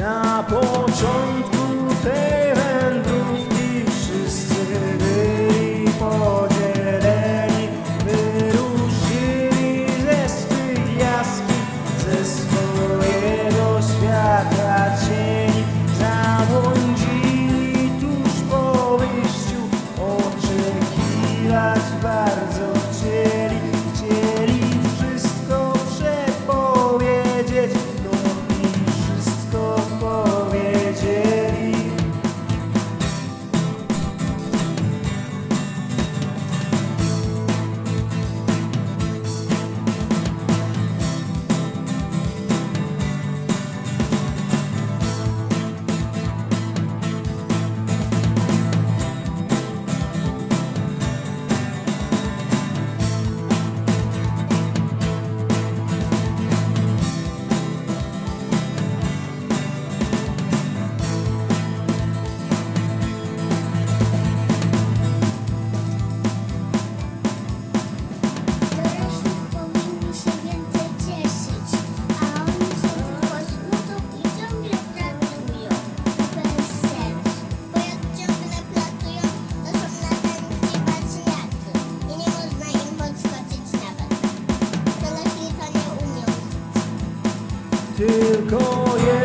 na początku tej tylko jeden.